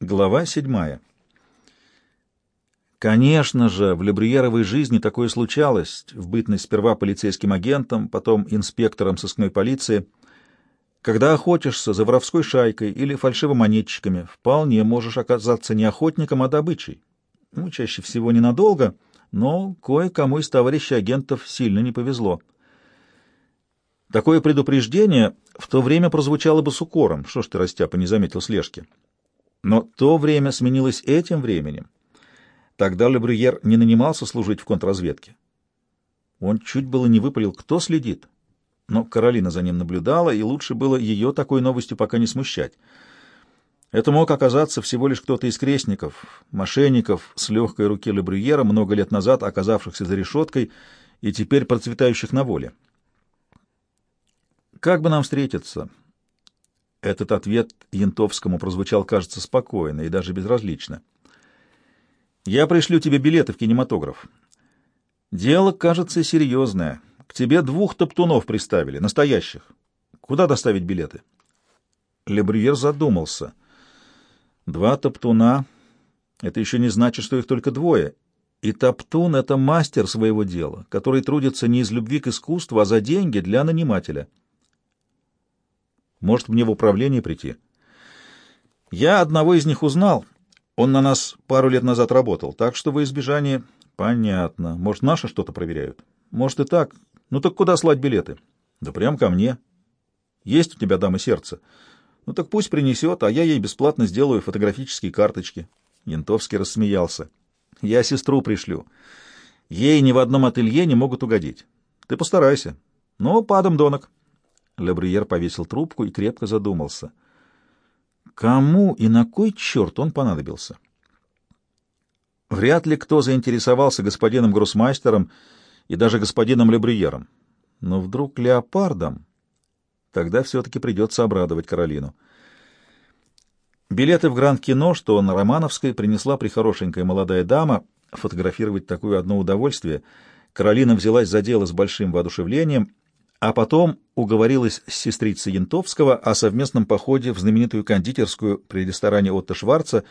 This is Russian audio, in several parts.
Глава седьмая. Конечно же, в Лебриеровой жизни такое случалось, в бытность сперва полицейским агентом, потом инспектором сыскной полиции. Когда охотишься за воровской шайкой или фальшивомонетчиками, вполне можешь оказаться не охотником, а добычей. Ну, чаще всего ненадолго, но кое-кому из товарищей агентов сильно не повезло. Такое предупреждение в то время прозвучало бы с укором. Что ж ты, Растяпа, не заметил слежки? Но то время сменилось этим временем. Тогда Лебрюер не нанимался служить в контрразведке. Он чуть было не выпалил, кто следит. Но Каролина за ним наблюдала, и лучше было ее такой новостью пока не смущать. Это мог оказаться всего лишь кто-то из крестников, мошенников с легкой руки Лебрюера, много лет назад оказавшихся за решеткой и теперь процветающих на воле. «Как бы нам встретиться?» Этот ответ Янтовскому прозвучал, кажется, спокойно и даже безразлично. «Я пришлю тебе билеты в кинематограф. Дело, кажется, серьезное. К тебе двух топтунов приставили, настоящих. Куда доставить билеты?» Лебрюер задумался. «Два топтуна — это еще не значит, что их только двое. И топтун — это мастер своего дела, который трудится не из любви к искусству, а за деньги для нанимателя». Может, мне в управление прийти? Я одного из них узнал. Он на нас пару лет назад работал, так что во избежание... Понятно. Может, наши что-то проверяют? Может, и так. Ну так куда слать билеты? Да прям ко мне. Есть у тебя дама сердца? Ну так пусть принесет, а я ей бесплатно сделаю фотографические карточки. Янтовский рассмеялся. Я сестру пришлю. Ей ни в одном ателье не могут угодить. Ты постарайся. Ну, падом донок. Лебриер повесил трубку и крепко задумался. Кому и на кой черт он понадобился? Вряд ли кто заинтересовался господином Гроссмайстером и даже господином Лебриером. Но вдруг леопардом? Тогда все-таки придется обрадовать Каролину. Билеты в Гранд-кино, что на Романовской, принесла прихорошенькая молодая дама. Фотографировать такое одно удовольствие. Каролина взялась за дело с большим воодушевлением — а потом уговорилась с сестрицей Янтовского о совместном походе в знаменитую кондитерскую при ресторане Отто Шварца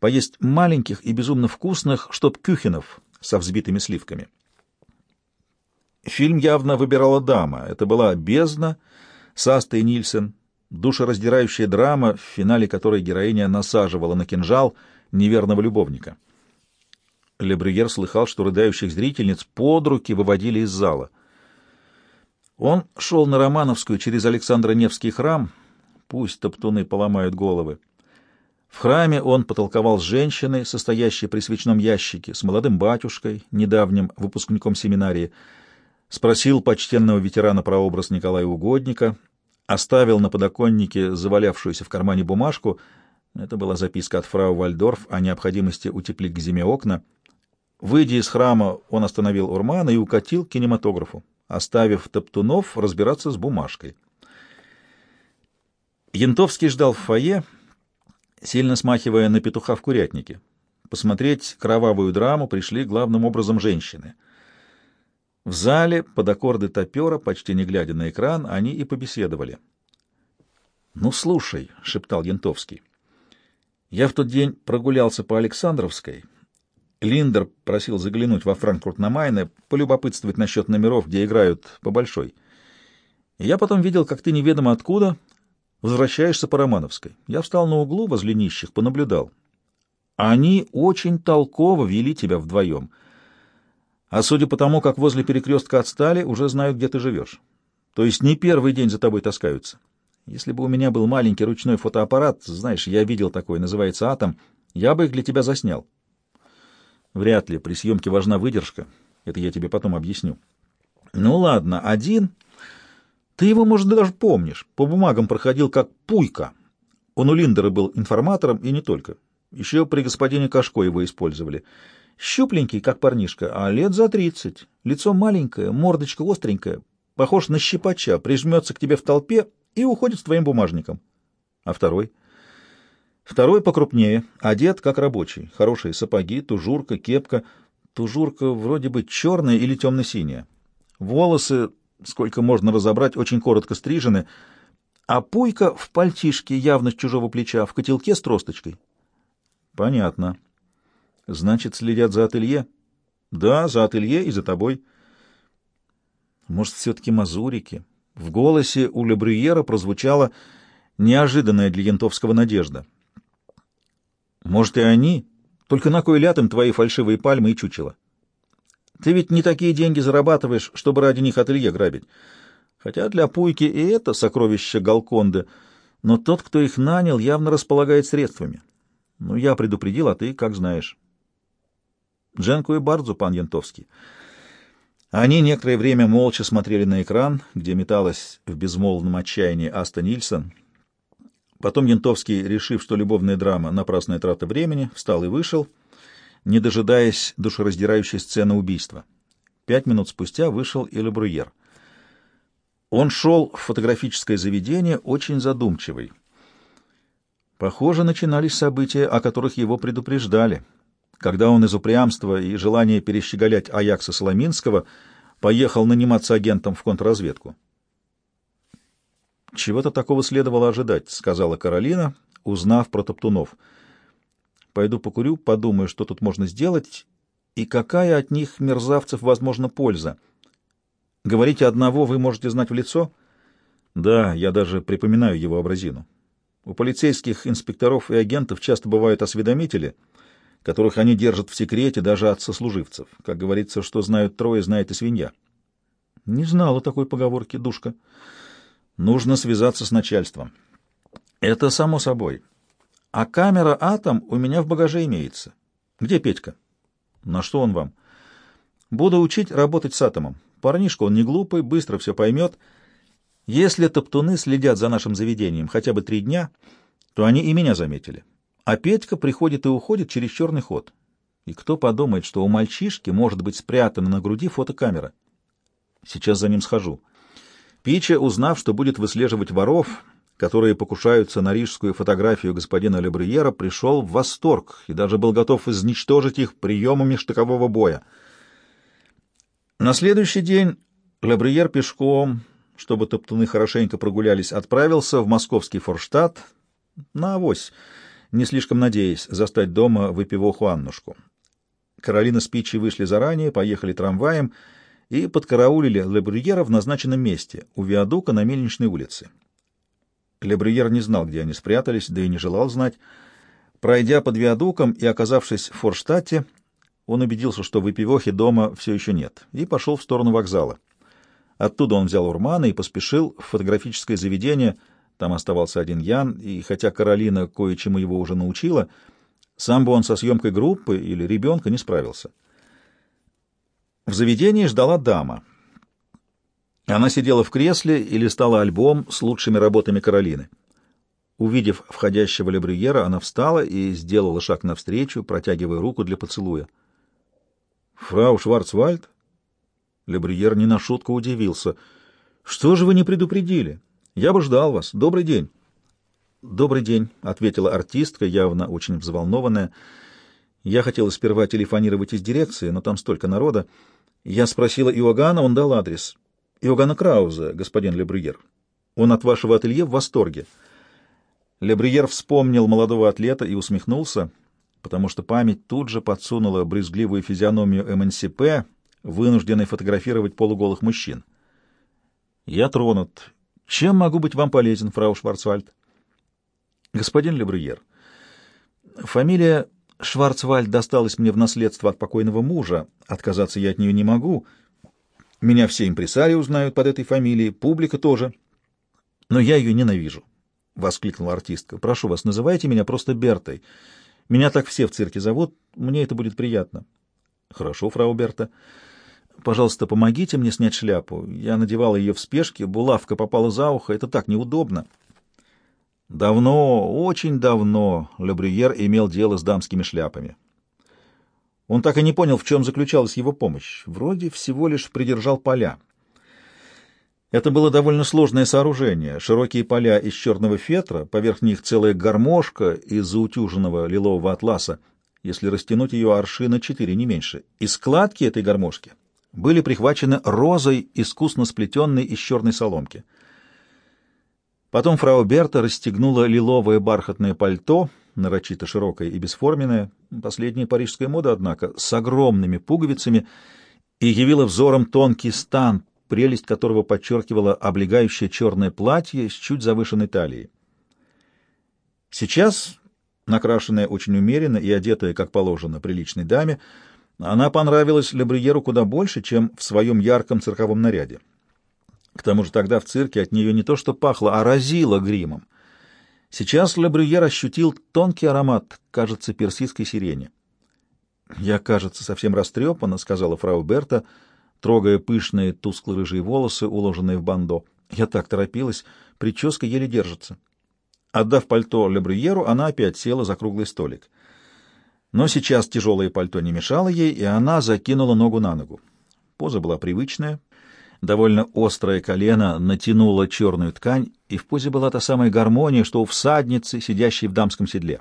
поесть маленьких и безумно вкусных штоп-кюхенов со взбитыми сливками. Фильм явно выбирала дама. Это была «Бездна» с Астой Нильсен, душераздирающая драма, в финале которой героиня насаживала на кинжал неверного любовника. Лебрюер слыхал, что рыдающих зрительниц под руки выводили из зала — он шел на Романовскую через Александро-Невский храм, пусть топтуны поломают головы. В храме он потолковал с женщиной, состоящей при свечном ящике, с молодым батюшкой, недавним выпускником семинарии, спросил почтенного ветерана про образ Николая Угодника, оставил на подоконнике завалявшуюся в кармане бумажку, это была записка от фрау Вальдорф о необходимости утеплить к зиме окна. Выйдя из храма, он остановил Урмана и укатил к кинематографу оставив Топтунов разбираться с бумажкой. Янтовский ждал в фойе, сильно смахивая на петуха в курятнике. Посмотреть кровавую драму пришли главным образом женщины. В зале под аккорды топера, почти не глядя на экран, они и побеседовали. «Ну, слушай», — шептал Янтовский, — «я в тот день прогулялся по Александровской» Линдер просил заглянуть во Франкфурт на Майне, полюбопытствовать насчет номеров, где играют по большой. И я потом видел, как ты неведомо откуда возвращаешься по Романовской. Я встал на углу возле нищих, понаблюдал. Они очень толково вели тебя вдвоем. А судя по тому, как возле перекрестка отстали, уже знают, где ты живешь. То есть не первый день за тобой таскаются. Если бы у меня был маленький ручной фотоаппарат, знаешь, я видел такой, называется «Атом», я бы их для тебя заснял. Вряд ли. При съемке важна выдержка. Это я тебе потом объясню. Ну ладно, один. Ты его, может, даже помнишь. По бумагам проходил как Пуйка. Он у Линдера был информатором и не только. Еще при господине Кашко его использовали. Щупленький, как парнишка, а лет за тридцать. Лицо маленькое, мордочка остренькая. Похож на щипача, прижмется к тебе в толпе и уходит с твоим бумажником. А второй — Второй покрупнее, одет как рабочий. Хорошие сапоги, тужурка, кепка. Тужурка вроде бы черная или темно-синяя. Волосы, сколько можно разобрать, очень коротко стрижены, а пуйка в пальтишке явно с чужого плеча, в котелке с тросточкой. Понятно. Значит, следят за ателье? Да, за ателье и за тобой. Может, все-таки мазурики? В голосе у Лебрюера прозвучала неожиданная для Янтовского надежда. Может, и они? Только на кой ляд им твои фальшивые пальмы и чучела? Ты ведь не такие деньги зарабатываешь, чтобы ради них ателье грабить. Хотя для Пуйки и это сокровище Галконды, но тот, кто их нанял, явно располагает средствами. Ну, я предупредил, а ты как знаешь. Дженку и Бардзу, пан Янтовский. Они некоторое время молча смотрели на экран, где металась в безмолвном отчаянии Аста Нильсон. Потом Янтовский, решив, что любовная драма — напрасная трата времени, встал и вышел, не дожидаясь душераздирающей сцены убийства. Пять минут спустя вышел и Лебруер. Он шел в фотографическое заведение очень задумчивый. Похоже, начинались события, о которых его предупреждали, когда он из упрямства и желания перещеголять Аякса Соломинского поехал наниматься агентом в контрразведку. «Чего-то такого следовало ожидать», — сказала Каролина, узнав про Топтунов. «Пойду покурю, подумаю, что тут можно сделать, и какая от них, мерзавцев, возможно, польза». Говорите одного, вы можете знать в лицо? Да, я даже припоминаю его образину. У полицейских инспекторов и агентов часто бывают осведомители, которых они держат в секрете даже от сослуживцев. Как говорится, что знают трое, знает и свинья. Не знала такой поговорки, душка. Нужно связаться с начальством. Это само собой. А камера «Атом» у меня в багаже имеется. Где Петька? На что он вам? Буду учить работать с атомом. Парнишка он не глупый, быстро все поймет. Если топтуны следят за нашим заведением хотя бы три дня, то они и меня заметили. А Петька приходит и уходит через черный ход. И кто подумает, что у мальчишки может быть спрятана на груди фотокамера? Сейчас за ним схожу. Пича, узнав, что будет выслеживать воров, которые покушаются на рижскую фотографию господина Лебриера, пришел в восторг и даже был готов изничтожить их приемами штыкового боя — на следующий день Лабриер пешком, чтобы топтуны хорошенько прогулялись, отправился в московский Форштадт на авось, не слишком надеясь застать дома выпивоху Аннушку. Каролина с Питчей вышли заранее, поехали трамваем и подкараулили Лебрюера в назначенном месте, у виадука на Мельничной улице. Лебрюер не знал, где они спрятались, да и не желал знать. Пройдя под виадуком и оказавшись в Форштадте, он убедился, что выпивохи дома все еще нет, и пошел в сторону вокзала. Оттуда он взял Урмана и поспешил в фотографическое заведение. Там оставался один Ян, и хотя Каролина кое-чему его уже научила, сам бы он со съемкой группы или ребенка не справился. В заведении ждала дама. Она сидела в кресле и листала альбом с лучшими работами Каролины. Увидев входящего Лебрюера, она встала и сделала шаг навстречу, протягивая руку для поцелуя. Фрау Шварцвальд? Лебриер не на шутку удивился. Что же вы не предупредили? Я бы ждал вас. Добрый день. Добрый день, ответила артистка, явно очень взволнованная. Я хотела сперва телефонировать из дирекции, но там столько народа. Я спросила Иоганна, он дал адрес. Иоганна Крауза, господин Лебриер. Он от вашего ателье в восторге. Лебриер вспомнил молодого атлета и усмехнулся потому что память тут же подсунула брезгливую физиономию МНСП, вынужденной фотографировать полуголых мужчин. «Я тронут. Чем могу быть вам полезен, фрау Шварцвальд?» «Господин Лебрюер, фамилия Шварцвальд досталась мне в наследство от покойного мужа. Отказаться я от нее не могу. Меня все импресари узнают под этой фамилией, публика тоже. Но я ее ненавижу», — воскликнула артистка. «Прошу вас, называйте меня просто Бертой». Меня так все в цирке зовут, мне это будет приятно. Хорошо, фрау Берта. Пожалуйста, помогите мне снять шляпу. Я надевала ее в спешке, булавка попала за ухо, это так неудобно. Давно, очень давно Лебрюер имел дело с дамскими шляпами. Он так и не понял, в чем заключалась его помощь. Вроде всего лишь придержал поля. Это было довольно сложное сооружение, широкие поля из черного фетра, поверх них целая гармошка из заутюженного лилового атласа, если растянуть ее аршина четыре, не меньше. И складки этой гармошки были прихвачены розой, искусно сплетенной из черной соломки. Потом фрау Берта расстегнула лиловое бархатное пальто, нарочито широкая и бесформенная, последняя парижская мода, однако, с огромными пуговицами, и явила взором тонкий стан, прелесть которого подчеркивала облегающее черное платье с чуть завышенной талией. Сейчас, накрашенная очень умеренно и одетая, как положено, приличной даме, она понравилась Лебриеру куда больше, чем в своем ярком цирковом наряде. К тому же тогда в цирке от нее не то что пахло, а разило гримом. Сейчас Лебрюер ощутил тонкий аромат, кажется, персидской сирени. «Я, кажется, совсем растрепана», — сказала фрау Берта, трогая пышные тускло-рыжие волосы, уложенные в бандо. «Я так торопилась, прическа еле держится». Отдав пальто Лебрюеру, она опять села за круглый столик. Но сейчас тяжелое пальто не мешало ей, и она закинула ногу на ногу. Поза была привычная, довольно острое колено натянуло черную ткань, и в позе была та самая гармония, что у всадницы, сидящей в дамском седле.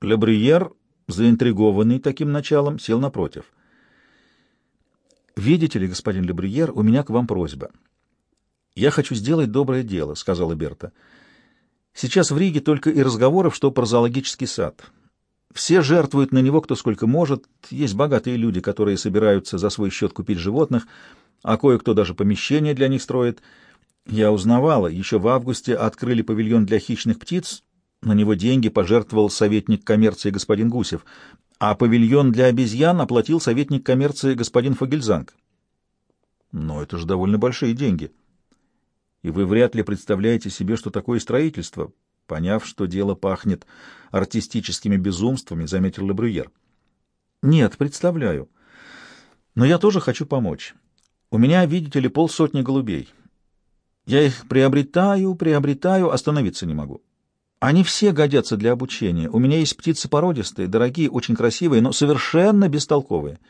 Лебриер, заинтригованный таким началом, сел напротив. «Видите ли, господин Лебриер, у меня к вам просьба. Я хочу сделать доброе дело», — сказала Берта. «Сейчас в Риге только и разговоров, что про зоологический сад». Все жертвуют на него кто сколько может. Есть богатые люди, которые собираются за свой счет купить животных — а кое-кто даже помещение для них строит. Я узнавала, еще в августе открыли павильон для хищных птиц, на него деньги пожертвовал советник коммерции господин Гусев, а павильон для обезьян оплатил советник коммерции господин Фогельзанг. Но это же довольно большие деньги. И вы вряд ли представляете себе, что такое строительство, поняв, что дело пахнет артистическими безумствами, заметил Лебрюер. Нет, представляю. Но я тоже хочу помочь. У меня, видите ли, полсотни голубей. Я их приобретаю, приобретаю, остановиться не могу. Они все годятся для обучения. У меня есть птицы породистые, дорогие, очень красивые, но совершенно бестолковые.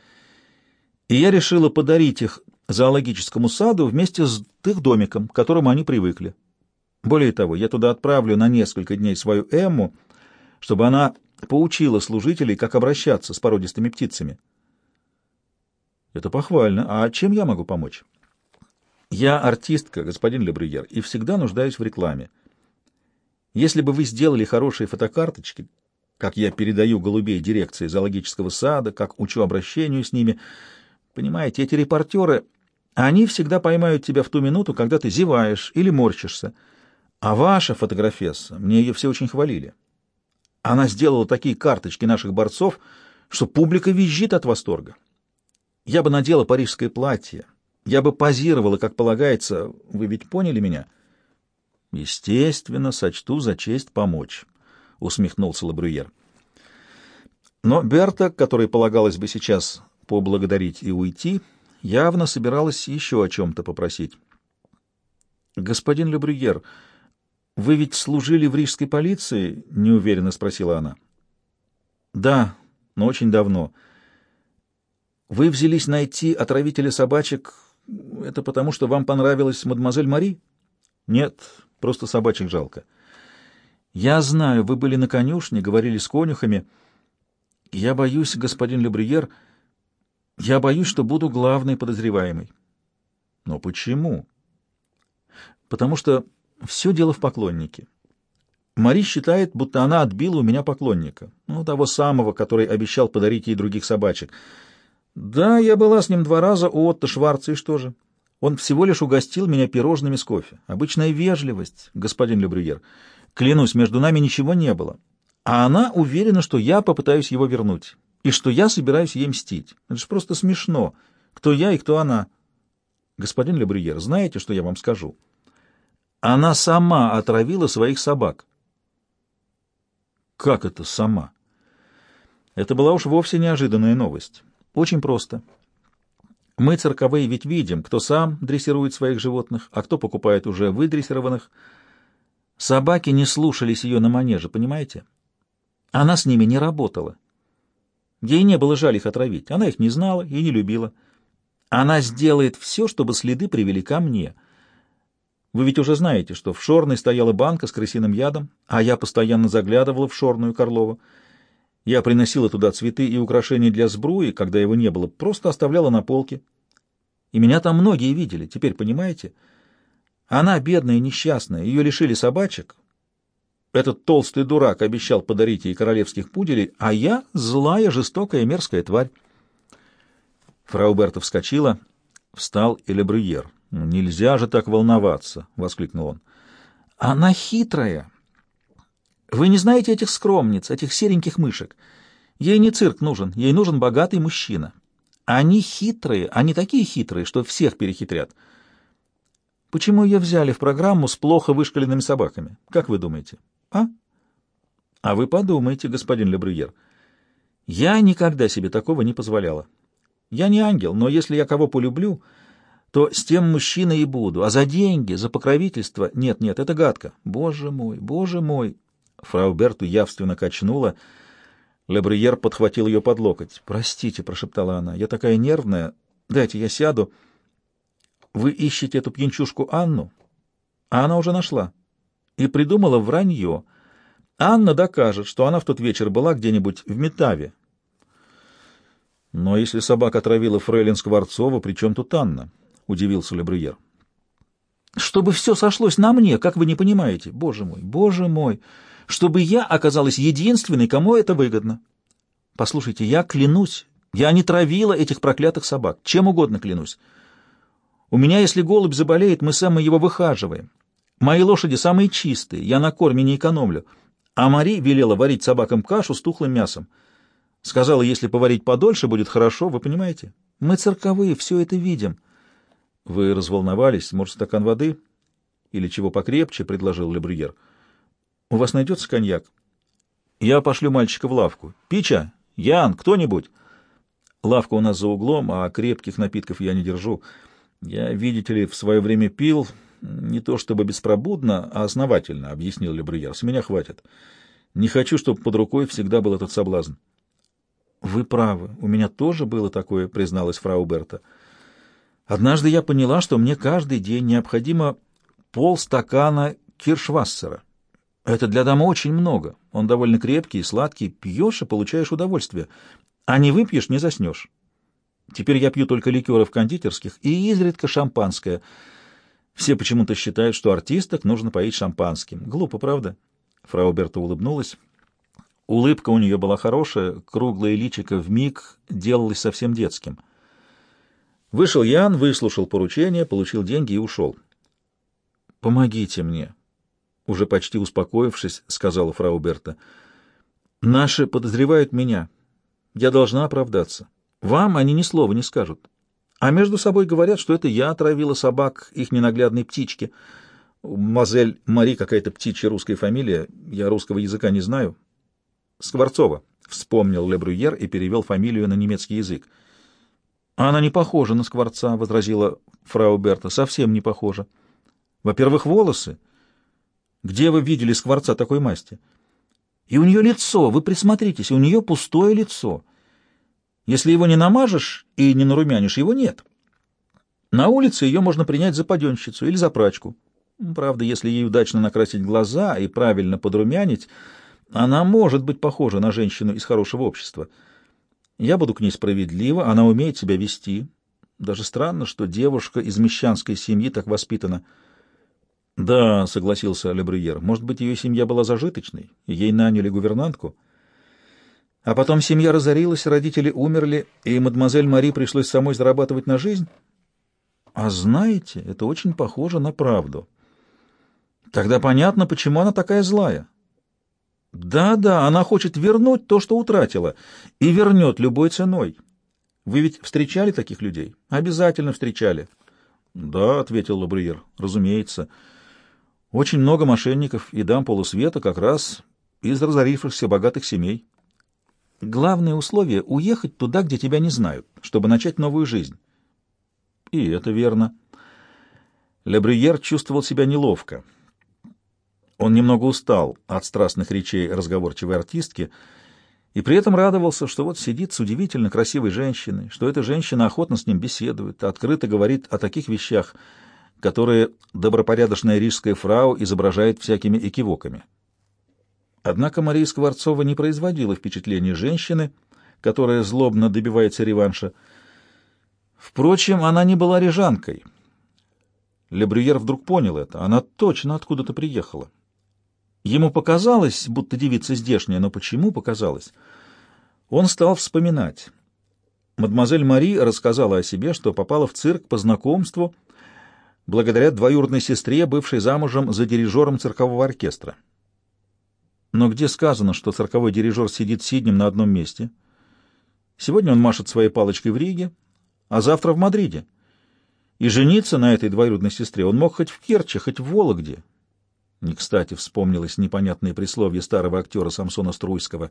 И я решила подарить их зоологическому саду вместе с их домиком, к которому они привыкли. Более того, я туда отправлю на несколько дней свою Эмму, чтобы она поучила служителей, как обращаться с породистыми птицами. Это похвально. А чем я могу помочь? Я артистка, господин Лебрюер, и всегда нуждаюсь в рекламе. Если бы вы сделали хорошие фотокарточки, как я передаю голубей дирекции зоологического сада, как учу обращению с ними, понимаете, эти репортеры, они всегда поймают тебя в ту минуту, когда ты зеваешь или морщишься. А ваша фотографесса, мне ее все очень хвалили. Она сделала такие карточки наших борцов, что публика визжит от восторга. Я бы надела парижское платье, я бы позировала, как полагается. Вы ведь поняли меня? Естественно, сочту за честь помочь, усмехнулся Лабрюер. Но Берта, которой полагалось бы сейчас поблагодарить и уйти, явно собиралась еще о чем-то попросить. «Господин Лебрюер, вы ведь служили в рижской полиции?» — неуверенно спросила она. «Да, но очень давно. Вы взялись найти отравителя собачек. Это потому, что вам понравилась мадемуазель Мари? Нет, просто собачек жалко. Я знаю, вы были на конюшне, говорили с конюхами. Я боюсь, господин Лебриер, я боюсь, что буду главной подозреваемой. Но почему? Потому что все дело в поклоннике. Мари считает, будто она отбила у меня поклонника, ну, того самого, который обещал подарить ей других собачек — да, я была с ним два раза у Отто Шварца, и что же? Он всего лишь угостил меня пирожными с кофе. Обычная вежливость, господин Лебрюер. Клянусь, между нами ничего не было. А она уверена, что я попытаюсь его вернуть, и что я собираюсь ей мстить. Это же просто смешно. Кто я и кто она? Господин Лебрюер, знаете, что я вам скажу? Она сама отравила своих собак. Как это сама? Это была уж вовсе неожиданная новость. Очень просто. Мы, цирковые, ведь видим, кто сам дрессирует своих животных, а кто покупает уже выдрессированных. Собаки не слушались ее на манеже, понимаете? Она с ними не работала. Ей не было жаль их отравить. Она их не знала и не любила. Она сделает все, чтобы следы привели ко мне. Вы ведь уже знаете, что в Шорной стояла банка с крысиным ядом, а я постоянно заглядывала в Шорную Карлову. Я приносила туда цветы и украшения для сбруи, когда его не было, просто оставляла на полке. И меня там многие видели, теперь понимаете? Она бедная несчастная, ее лишили собачек. Этот толстый дурак обещал подарить ей королевских пуделей, а я — злая, жестокая, мерзкая тварь. Фрау Берта вскочила, встал и Лебрюер. «Нельзя же так волноваться!» — воскликнул он. «Она хитрая. Вы не знаете этих скромниц, этих сереньких мышек. Ей не цирк нужен, ей нужен богатый мужчина. Они хитрые, они такие хитрые, что всех перехитрят. Почему ее взяли в программу с плохо вышкаленными собаками? Как вы думаете? А? А вы подумайте, господин Лебрюер. Я никогда себе такого не позволяла. Я не ангел, но если я кого полюблю, то с тем мужчиной и буду. А за деньги, за покровительство... Нет, нет, это гадко. Боже мой, боже мой! Фрау Берту явственно качнула. Лебрюер подхватил ее под локоть. «Простите», — прошептала она, — «я такая нервная. Дайте я сяду». «Вы ищете эту пьянчушку Анну?» А она уже нашла. И придумала вранье. Анна докажет, что она в тот вечер была где-нибудь в Метаве. Но если собака отравила фрейлин Скворцова, при чем тут Анна? — удивился Лебрюер. «Чтобы все сошлось на мне, как вы не понимаете. Боже мой, боже мой! Чтобы я оказалась единственной, кому это выгодно. Послушайте, я клянусь, я не травила этих проклятых собак, чем угодно клянусь. У меня, если голубь заболеет, мы сами его выхаживаем. Мои лошади самые чистые, я на корме не экономлю. А Мари велела варить собакам кашу с тухлым мясом. Сказала, если поварить подольше, будет хорошо, вы понимаете? Мы цирковые, все это видим. Вы разволновались? Может, стакан воды? Или чего покрепче, — предложил Лебрюер. У вас найдется коньяк? Я пошлю мальчика в лавку. Пича, Ян, кто-нибудь? Лавка у нас за углом, а крепких напитков я не держу. Я, видите ли, в свое время пил, не то чтобы беспробудно, а основательно, — объяснил Лебрюер. С меня хватит. Не хочу, чтобы под рукой всегда был этот соблазн. — Вы правы, у меня тоже было такое, — призналась фрау Берта. — Однажды я поняла, что мне каждый день необходимо полстакана киршвассера. Это для дамы очень много. Он довольно крепкий и сладкий. Пьешь и получаешь удовольствие. А не выпьешь — не заснешь. Теперь я пью только ликеры в кондитерских и изредка шампанское. Все почему-то считают, что артисток нужно поить шампанским. Глупо, правда? Фрау Берта улыбнулась. Улыбка у нее была хорошая, круглое личико вмиг делалось совсем детским — Вышел Ян, выслушал поручение, получил деньги и ушел. «Помогите мне», — уже почти успокоившись, сказала фрау Берта. «Наши подозревают меня. Я должна оправдаться. Вам они ни слова не скажут. А между собой говорят, что это я отравила собак, их ненаглядной птички. Мазель Мари какая-то птичья русская фамилия, я русского языка не знаю. Скворцова», — вспомнил Лебрюер и перевел фамилию на немецкий язык. Она не похожа на скворца, — возразила фрау Берта. — Совсем не похожа. Во-первых, волосы. Где вы видели скворца такой масти? И у нее лицо, вы присмотритесь, у нее пустое лицо. Если его не намажешь и не нарумянишь, его нет. На улице ее можно принять за паденщицу или за прачку. Правда, если ей удачно накрасить глаза и правильно подрумянить, она может быть похожа на женщину из хорошего общества — я буду к ней справедлива, она умеет себя вести. Даже странно, что девушка из мещанской семьи так воспитана. — Да, — согласился Лебрюер, — может быть, ее семья была зажиточной, ей наняли гувернантку. А потом семья разорилась, родители умерли, и мадемуазель Мари пришлось самой зарабатывать на жизнь. А знаете, это очень похоже на правду. Тогда понятно, почему она такая злая. Да-да, она хочет вернуть то, что утратила, и вернет любой ценой. Вы ведь встречали таких людей? Обязательно встречали. Да, ответил Лабриер, разумеется. Очень много мошенников и дам полусвета как раз из разорившихся богатых семей. Главное условие — уехать туда, где тебя не знают, чтобы начать новую жизнь. И это верно. Лебрюер чувствовал себя неловко. Он немного устал от страстных речей разговорчивой артистки и при этом радовался, что вот сидит с удивительно красивой женщиной, что эта женщина охотно с ним беседует, открыто говорит о таких вещах, которые добропорядочная рижская фрау изображает всякими экивоками. Однако Мария Скворцова не производила впечатления женщины, которая злобно добивается реванша. Впрочем, она не была рижанкой. Лебрюер вдруг понял это. Она точно откуда-то приехала. Ему показалось, будто девица здешняя, но почему показалось? Он стал вспоминать. Мадемуазель Мари рассказала о себе, что попала в цирк по знакомству благодаря двоюродной сестре, бывшей замужем за дирижером циркового оркестра. Но где сказано, что цирковой дирижер сидит сиднем на одном месте? Сегодня он машет своей палочкой в Риге, а завтра в Мадриде. И жениться на этой двоюродной сестре он мог хоть в Керчи, хоть в Вологде. Не кстати вспомнилось непонятное присловие старого актера Самсона Струйского.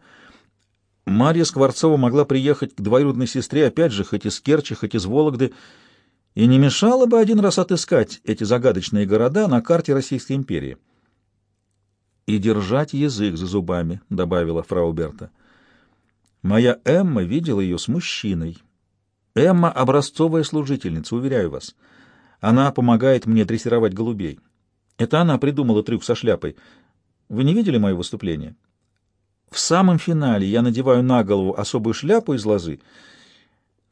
Марья Скворцова могла приехать к двоюродной сестре опять же, хоть из Керчи, хоть из Вологды, и не мешало бы один раз отыскать эти загадочные города на карте Российской империи. «И держать язык за зубами», — добавила фрау Берта. «Моя Эмма видела ее с мужчиной. Эмма — образцовая служительница, уверяю вас. Она помогает мне дрессировать голубей. Это она придумала трюк со шляпой. Вы не видели мое выступление? В самом финале я надеваю на голову особую шляпу из лозы.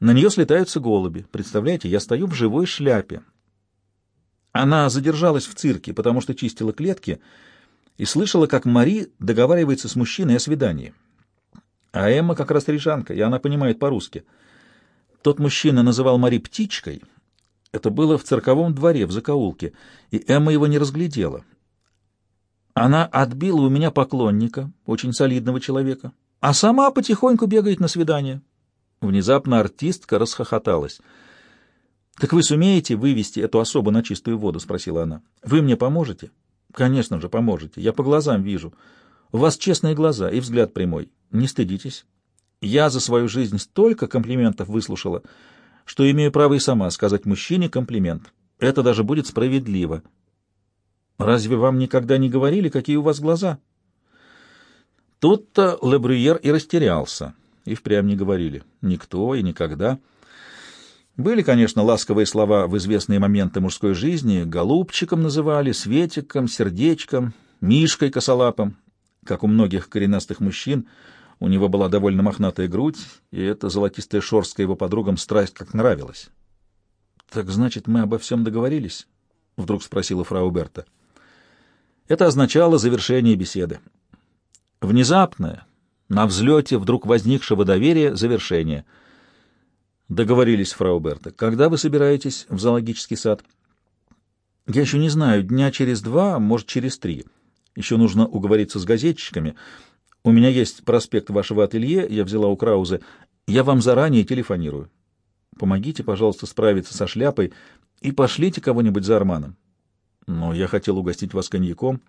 На нее слетаются голуби. Представляете, я стою в живой шляпе. Она задержалась в цирке, потому что чистила клетки, и слышала, как Мари договаривается с мужчиной о свидании. А Эмма как раз рижанка, и она понимает по-русски. Тот мужчина называл Мари птичкой, это было в цирковом дворе, в закоулке, и Эмма его не разглядела. Она отбила у меня поклонника, очень солидного человека, а сама потихоньку бегает на свидание. Внезапно артистка расхохоталась. «Так вы сумеете вывести эту особу на чистую воду?» — спросила она. «Вы мне поможете?» «Конечно же, поможете. Я по глазам вижу. У вас честные глаза и взгляд прямой. Не стыдитесь. Я за свою жизнь столько комплиментов выслушала, что имею право и сама сказать мужчине комплимент. Это даже будет справедливо. Разве вам никогда не говорили, какие у вас глаза? Тут-то Лебрюер и растерялся. И впрямь не говорили. Никто и никогда. Были, конечно, ласковые слова в известные моменты мужской жизни. Голубчиком называли, Светиком, Сердечком, Мишкой косолапом, как у многих коренастых мужчин — у него была довольно мохнатая грудь, и эта золотистая шорстка его подругам страсть как нравилась. — Так значит, мы обо всем договорились? — вдруг спросила фрау Берта. Это означало завершение беседы. Внезапное, на взлете вдруг возникшего доверия, завершение. Договорились, фрау Берта. Когда вы собираетесь в зоологический сад? Я еще не знаю, дня через два, может, через три. Еще нужно уговориться с газетчиками — у меня есть проспект вашего ателье, я взяла у Крауза. Я вам заранее телефонирую. Помогите, пожалуйста, справиться со шляпой и пошлите кого-нибудь за Арманом. Но я хотел угостить вас коньяком.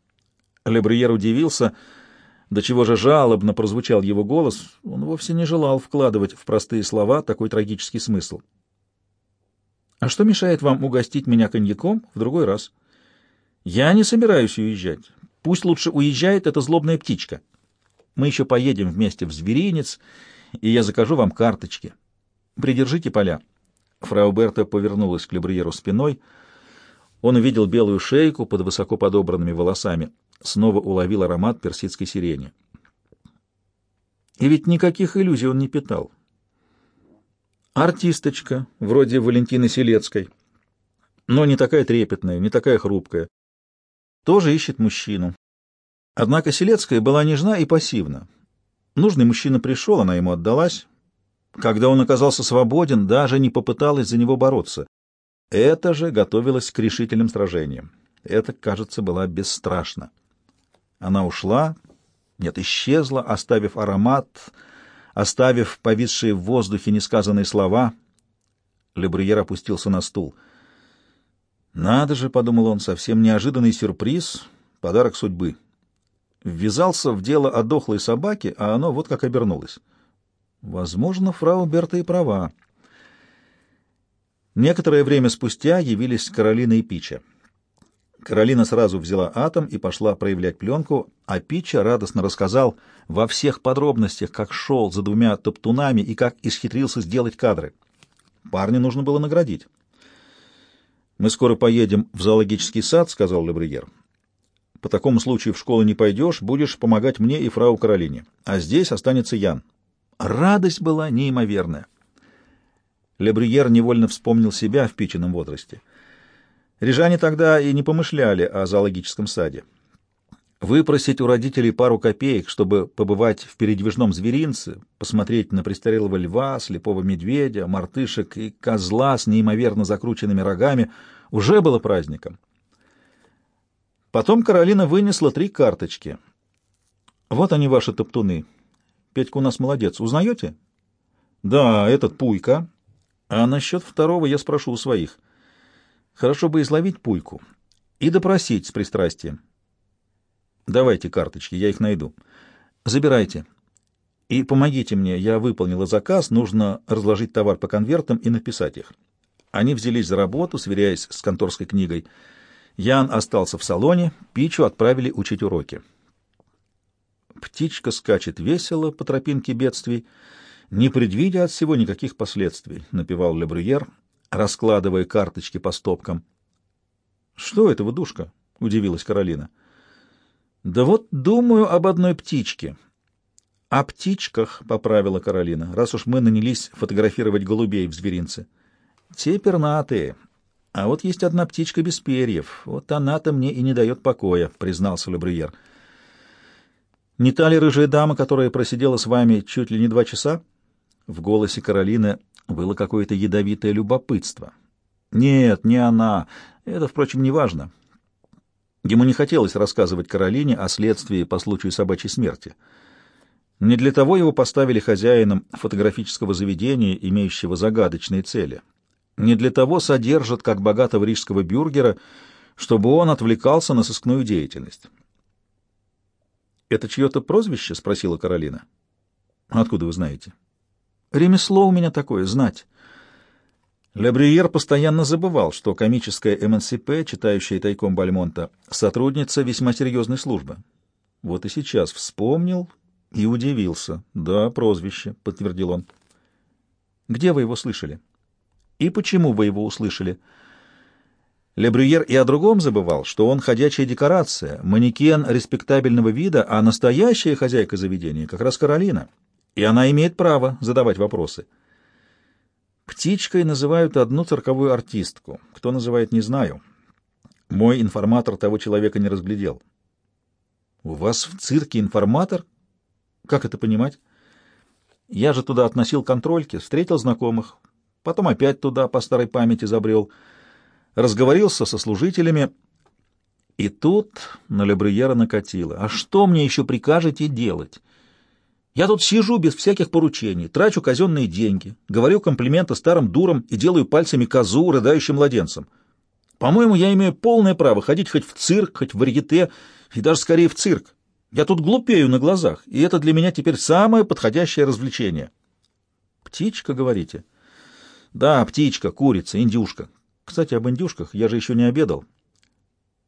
Лебриер удивился, до чего же жалобно прозвучал его голос. Он вовсе не желал вкладывать в простые слова такой трагический смысл. А что мешает вам угостить меня коньяком в другой раз? Я не собираюсь уезжать. Пусть лучше уезжает эта злобная птичка. Мы еще поедем вместе в зверинец, и я закажу вам карточки. Придержите поля». Фрау Берта повернулась к Лебриеру спиной. Он увидел белую шейку под высоко подобранными волосами. Снова уловил аромат персидской сирени. И ведь никаких иллюзий он не питал. Артисточка, вроде Валентины Селецкой, но не такая трепетная, не такая хрупкая. Тоже ищет мужчину. Однако Селецкая была нежна и пассивна. Нужный мужчина пришел, она ему отдалась. Когда он оказался свободен, даже не попыталась за него бороться. Это же готовилась к решительным сражениям. Это, кажется, была бесстрашна. Она ушла, нет, исчезла, оставив аромат, оставив повисшие в воздухе несказанные слова. Лебрюер опустился на стул. «Надо же», — подумал он, — «совсем неожиданный сюрприз, подарок судьбы» ввязался в дело о дохлой собаке, а оно вот как обернулось. Возможно, фрау Берта и права. Некоторое время спустя явились Каролина и Пича. Каролина сразу взяла атом и пошла проявлять пленку, а Пича радостно рассказал во всех подробностях, как шел за двумя топтунами и как исхитрился сделать кадры. Парня нужно было наградить. «Мы скоро поедем в зоологический сад», — сказал Лебригер. По такому случаю в школу не пойдешь, будешь помогать мне и фрау Каролине. А здесь останется Ян. Радость была неимоверная. Лебрюер невольно вспомнил себя в пиченном возрасте. Рижане тогда и не помышляли о зоологическом саде. выпросить у родителей пару копеек, чтобы побывать в передвижном зверинце, посмотреть на престарелого льва, слепого медведя, мартышек и козла с неимоверно закрученными рогами, уже было праздником. Потом Каролина вынесла три карточки. Вот они, ваши топтуны. Петька у нас молодец. Узнаете? Да, этот Пуйка. А насчет второго я спрошу у своих. Хорошо бы изловить Пуйку и допросить с пристрастием. Давайте карточки, я их найду. Забирайте. И помогите мне, я выполнила заказ, нужно разложить товар по конвертам и написать их. Они взялись за работу, сверяясь с конторской книгой. Ян остался в салоне, Пичу отправили учить уроки. Птичка скачет весело по тропинке бедствий, не предвидя от всего никаких последствий, — напевал Лебрюер, раскладывая карточки по стопкам. — Что это, выдушка? — удивилась Каролина. — да вот думаю об одной птичке. О птичках, — поправила Каролина, — раз уж мы нанялись фотографировать голубей в зверинце. Те пернатые. А вот есть одна птичка без перьев. Вот она-то мне и не дает покоя, — признался Лебрюер. Не та ли рыжая дама, которая просидела с вами чуть ли не два часа? В голосе Каролины было какое-то ядовитое любопытство. Нет, не она. Это, впрочем, не важно. Ему не хотелось рассказывать Каролине о следствии по случаю собачьей смерти. Не для того его поставили хозяином фотографического заведения, имеющего загадочные цели. Не для того содержат, как богатого рижского бюргера, чтобы он отвлекался на сыскную деятельность. «Это чье-то прозвище?» — спросила Каролина. «Откуда вы знаете?» «Ремесло у меня такое — знать». Лебрюер постоянно забывал, что комическая МНСП, читающая тайком Бальмонта, сотрудница весьма серьезной службы. Вот и сейчас вспомнил и удивился. «Да, прозвище», — подтвердил он. «Где вы его слышали?» «И почему вы его услышали?» Лебрюер и о другом забывал, что он ходячая декорация, манекен респектабельного вида, а настоящая хозяйка заведения как раз Каролина, и она имеет право задавать вопросы. Птичкой называют одну цирковую артистку. Кто называет, не знаю. Мой информатор того человека не разглядел. У вас в цирке информатор? Как это понимать? Я же туда относил контрольки, встретил знакомых, потом опять туда по старой памяти забрел, разговорился со служителями, и тут на Лебрюера накатило. А что мне еще прикажете делать? Я тут сижу без всяких поручений, трачу казенные деньги, говорю комплименты старым дурам и делаю пальцами козу рыдающим младенцам. По-моему, я имею полное право ходить хоть в цирк, хоть в варьете, и даже скорее в цирк. Я тут глупею на глазах, и это для меня теперь самое подходящее развлечение. Птичка, говорите? Да, птичка, курица, индюшка. Кстати, об индюшках я же еще не обедал.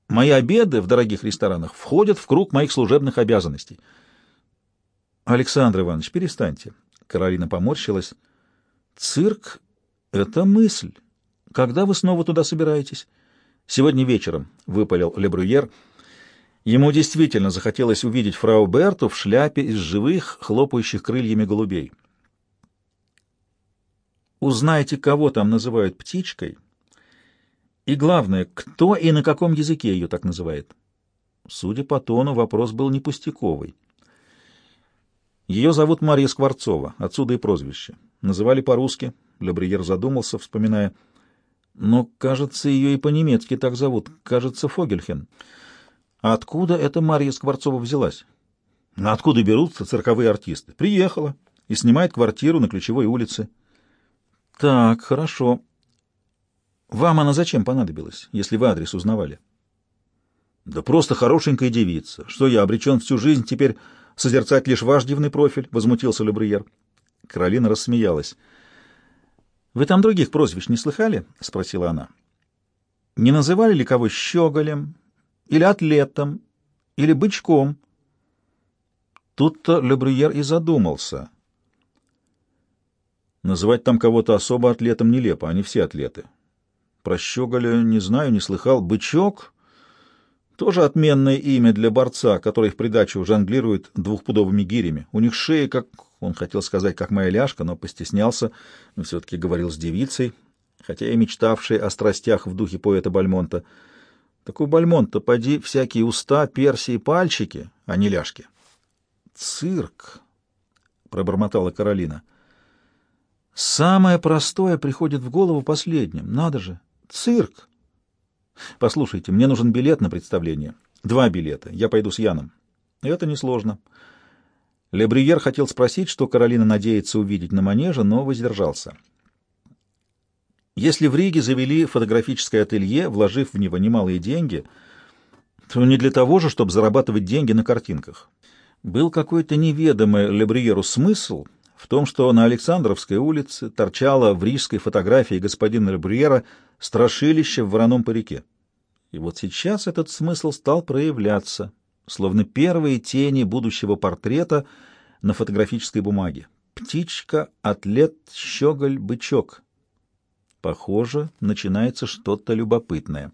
Мои обеды в дорогих ресторанах входят в круг моих служебных обязанностей — Александр Иванович, перестаньте. Каролина поморщилась. Цирк — это мысль. Когда вы снова туда собираетесь? Сегодня вечером, — выпалил Лебрюер. Ему действительно захотелось увидеть фрау Берту в шляпе из живых, хлопающих крыльями голубей. Узнайте, кого там называют птичкой, и главное, кто и на каком языке ее так называет. Судя по тону, вопрос был не пустяковый. Ее зовут Марья Скворцова, отсюда и прозвище. Называли по-русски. Лебриер задумался, вспоминая. Но, кажется, ее и по-немецки так зовут. Кажется, Фогельхен. А откуда эта Марья Скворцова взялась? Откуда берутся цирковые артисты? Приехала и снимает квартиру на ключевой улице. Так, хорошо. Вам она зачем понадобилась, если вы адрес узнавали? Да просто хорошенькая девица. Что я обречен всю жизнь теперь созерцать лишь ваш дивный профиль, — возмутился Лебрюер. Каролина рассмеялась. — Вы там других прозвищ не слыхали? — спросила она. — Не называли ли кого щеголем, или атлетом, или бычком? Тут-то Лебрюер и задумался. Называть там кого-то особо атлетом нелепо, они все атлеты. Про щеголя не знаю, не слыхал. Бычок тоже отменное имя для борца, который в придачу жонглирует двухпудовыми гирями. У них шеи, как он хотел сказать, как моя ляжка, но постеснялся, но все-таки говорил с девицей, хотя и мечтавшей о страстях в духе поэта Бальмонта. Так у Бальмонта поди всякие уста, перси и пальчики, а не ляжки. Цирк, пробормотала Каролина. Самое простое приходит в голову последним. Надо же, цирк. Послушайте, мне нужен билет на представление. Два билета. Я пойду с Яном. Это несложно. Лебриер хотел спросить, что Каролина надеется увидеть на манеже, но воздержался. Если в Риге завели фотографическое ателье, вложив в него немалые деньги, то не для того же, чтобы зарабатывать деньги на картинках. Был какой-то неведомый Лебриеру смысл в том, что на Александровской улице торчало в рижской фотографии господина Лебриера страшилище в вороном парике. И вот сейчас этот смысл стал проявляться, словно первые тени будущего портрета на фотографической бумаге. Птичка, атлет, щеголь, бычок — Похоже, начинается что-то любопытное.